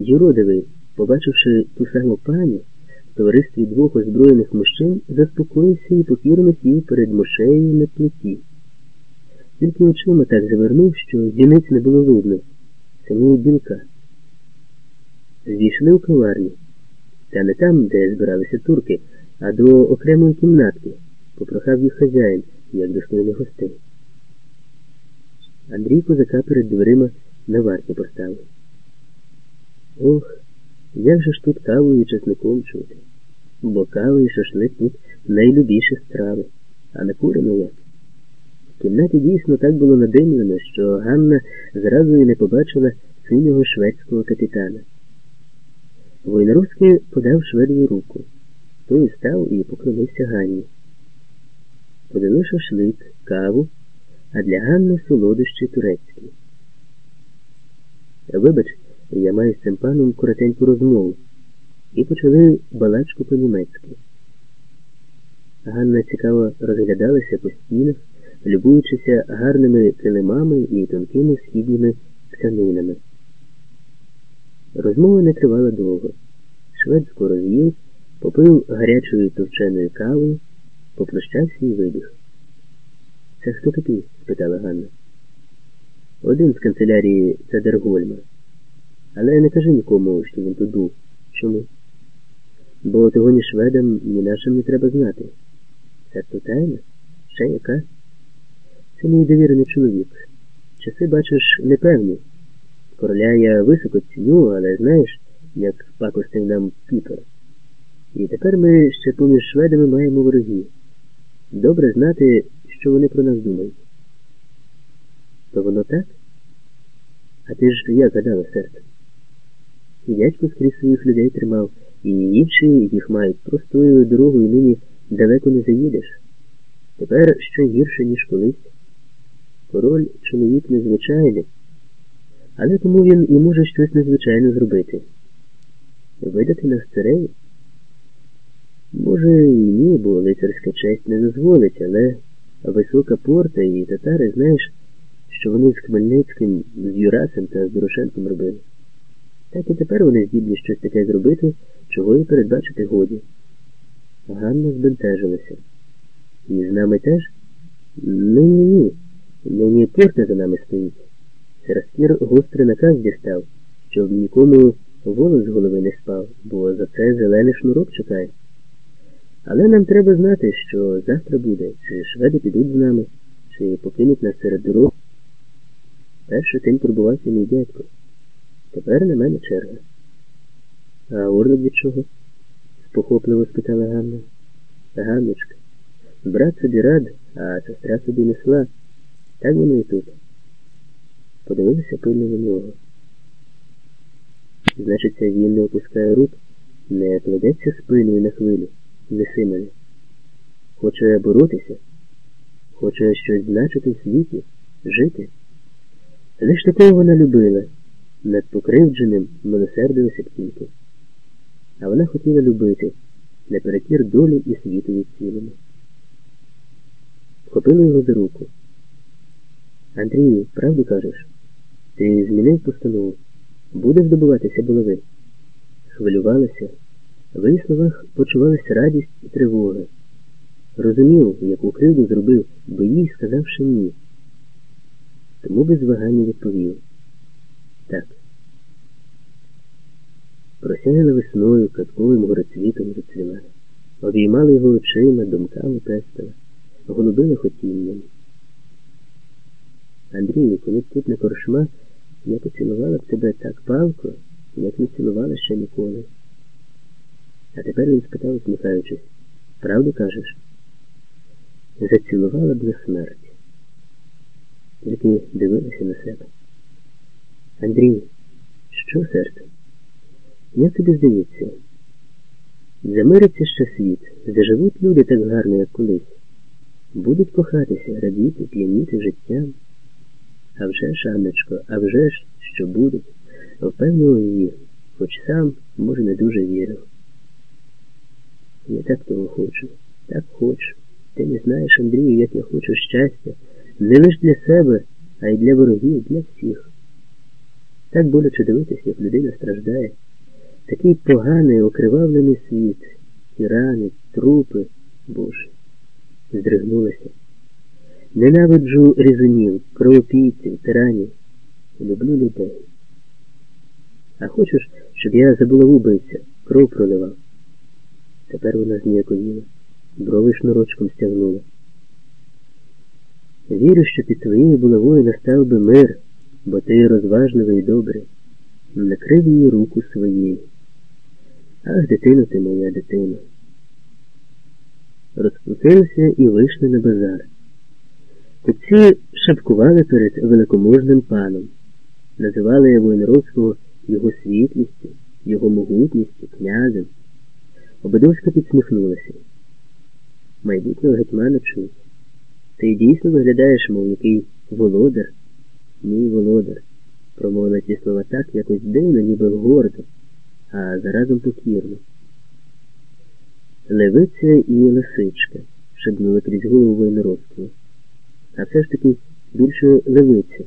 Юродивий, побачивши ту саму пані, в товаристві двох озброєних мужчин, заспокоївся і покірно сів перед мошею на плиті. Тільки очима так завернув, що зіниць не було видно, самої білка. Зійшли у каварню, та не там, де збиралися турки, а до окремої кімнатки, попрохав їх хазяїн, як достойних гостей. Андрій козака перед дверима на варті поставив. Ох, як же ж тут кавою і чесником чути, бо кава і шашлик тут найлюбіші страви, а не курено як. В кімнаті дійсно так було надимлено, що Ганна зразу і не побачила синього шведського капітана. Войнаровський подав шведові руку. Той став і поклонився Ганні. Подали шашлик, каву, а для Ганни солодощі турецькі. Вибач, я маю з цим паном коротеньку розмову. І почали балачку по-німецьки. Ганна цікаво розглядалася по стінах, любуючися гарними килимами і тонкими східніми тканинами. Розмова не тривала довго. Швед скоро з'їв, попив гарячою товченою кавою, попрощався і вибіг. Це хто такий? спитала Ганна. Один з канцелярії Цедергольма. Але не кажи нікому, що він тут був. Чому? Бо того ні шведам, ні нашим не треба знати. Це то тайна? Ще яка? Це мій довірений чоловік. Часи, бачиш, непевні. Короля я високо ціню, але знаєш, як пакостив нам піпер. І тепер ми ще поміж шведами маємо ворогів. Добре знати, що вони про нас думають. То воно так? А ти ж як гадала, серце? І дядько скрізь своїх людей тримав, і інші їх мають простою дорогою нині далеко не заїдеш. Тепер ще гірше, ніж колись. Король чоловік незвичайний, але тому він і може щось незвичайне зробити. Видати нас царею? Може, і ні, бо лицарська честь не дозволить, але висока порта і татари, знаєш, що вони з Хмельницьким, з Юрасем та з Дорошенком робили. Так і тепер вони здібні щось таке зробити, чого і передбачити годі. Ганна збентежилася. І з нами теж? Ні-ні-ні. Нині порта за нами стоїть. Сираскір гострий наказ дістав, щоб нікому волос з голови не спав, бо за це зелений шнурок чекає. Але нам треба знати, що завтра буде, чи шведи підуть з нами, чи покинуть нас серед дорог. Перше тим турбувався мій дядько. Тепер на мене черга. А орлик від чого? спохопливо спитала Ганна. Ганночка, брат собі рад, а сестра собі несла. Так воно і тут. Подивилися пильно на нього. Значиться, він не опускає рук, не кладеться спиною на хвилю, неси мене. Хоче боротися, хоче щось значити в світі, жити. Лиш такого вона любила, над покривдженим милосердилася б тільки. А вона хотіла любити, наперекір долі і світові цілому. Вхопила його за руку. Андрію, правду кажеш? Ти змінив постанову? Будеш добуватися булави? Хвилювалася. В її словах почувалася радість і тривога. Розумів, яку кривду зробив, бо їй сказавши ні. Тому без вагання відповів. Так. Просяяла весною, казковим горецвітом зацвіла. Обіймала його очима, думками пестила, голубила хотінням. Андрію, коли б тут не коршма, я поцілувала б тебе так палко, як не цілувала ще ніколи. А тепер він спитав, усміхаючись, правду кажеш? Зацілувала б за смерть. Тільки дивилася на себе. Андрій, що серце? Як тобі здається? Замириться ще світ, заживуть люди так гарно, як колись. Будуть кохатися, радіти, п'яніти життям. А вже ж, Анночко, а вже ж, що будуть, впевнив її, хоч сам, може, не дуже вірив. Я так того хочу, так хочу. Ти не знаєш, Андрію, як я хочу щастя, не лише для себе, а й для ворогів, для всіх. Так боляче дивитися, як людина страждає. Такий поганий, окривавлений світ, ті рани, трупи, Боже, здригнулася. Ненавиджу різунів, кровопійців, тиранів. Люблю людей. А хочеш, щоб я забула убивця, кров проливав? Тепер вона зніяковіла, брови шнурочком стягнула. Вірю, що під твоєю булавою настав би мир, бо ти розважливий і добрий. Накрив її руку своєю. Ах, дитино ти моя дитино. Розплутилися і вийшли на базар. Купці шапкували перед великоможним паном, називали Воєнроцького його світлістю, його могутністю, князем. Обидовська підсміхнулася. Майбутнього гетьмана чув. Ти дійсно виглядаєш, мов який володар, мій володар, промовила ці слова так, якось дивно, ніби гордо, а заразом покірно. Левиця і лисичка шибнули крізь голову Войнородського. А все ж таки більше левиця.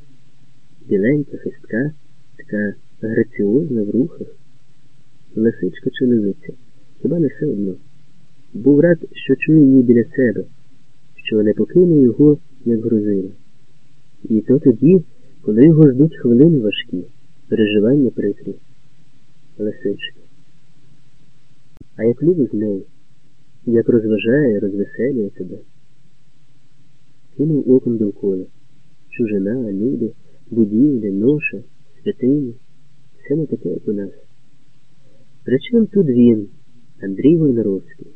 Біленька, хистка, така граціозна в рухах. Лисичка чи левиця? Хіба не все одно? Був рад, що чує її біля себе, що не покине його, як грузина. І то тоді, коли його ждуть хвилини важкі, переживання прикрі. Лисичка. А як любо з нею, як розважає, розвеселює тебе. Кинув оком довкола. Чужина, люди, будівлі, ноша, святині. Все не таке, як у нас. Причем тут він, Андрій Войнаровський.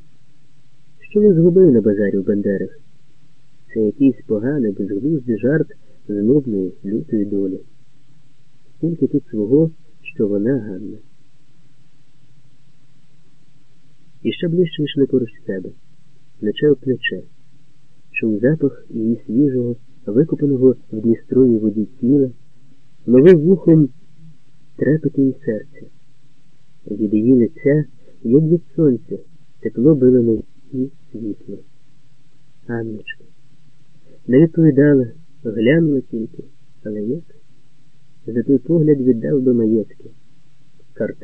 Що він згубив на базарі в Бандерах? Це якийсь поганий, безглуздий жарт знобної, лютої долі. Тільки тут свого, що вона Ганна. І ще ближче йшли поруч себе, плече об плече, чув запах її свіжого, викопаного в Дністровій воді тіла, ловив вухом трепети її серця. Від її лиця, як від сонця, тепло било на її світло. Анночка. Не відповідала, глянула тільки, але як? За той погляд віддав би маєтки. Карта